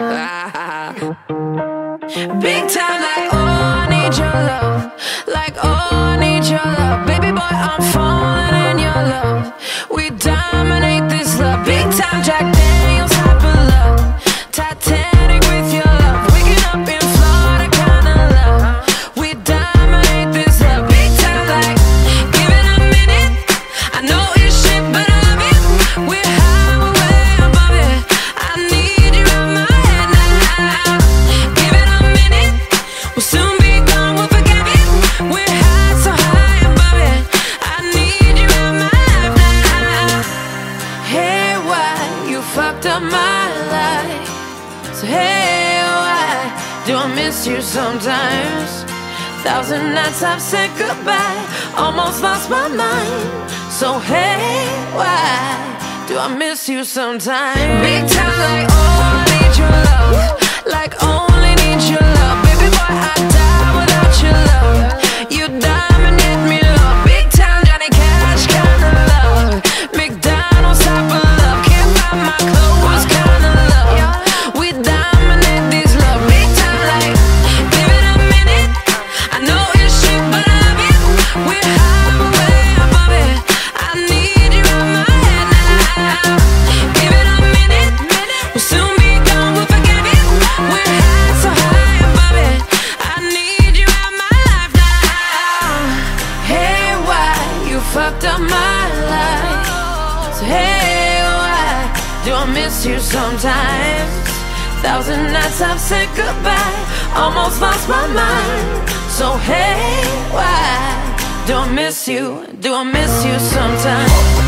Ah. Big time, like, oh, I need your love. Like, oh, I need your love. Baby boy, I'm fine. So hey, why do I miss you sometimes? Thousand nights I've said goodbye, almost lost my mind. So hey, why do I miss you sometimes? Big time like oh. fucked up my life. So hey, why do I miss you sometimes? Thousand nights I've said goodbye, almost lost my mind. So hey, why do I miss you? Do I miss you sometimes?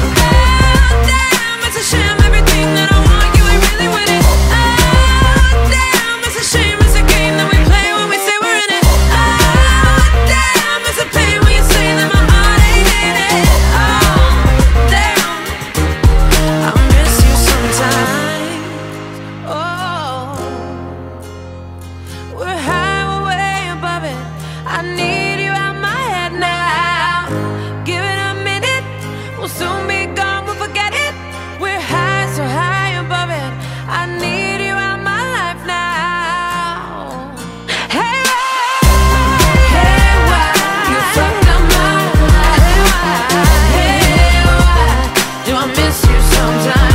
sometimes.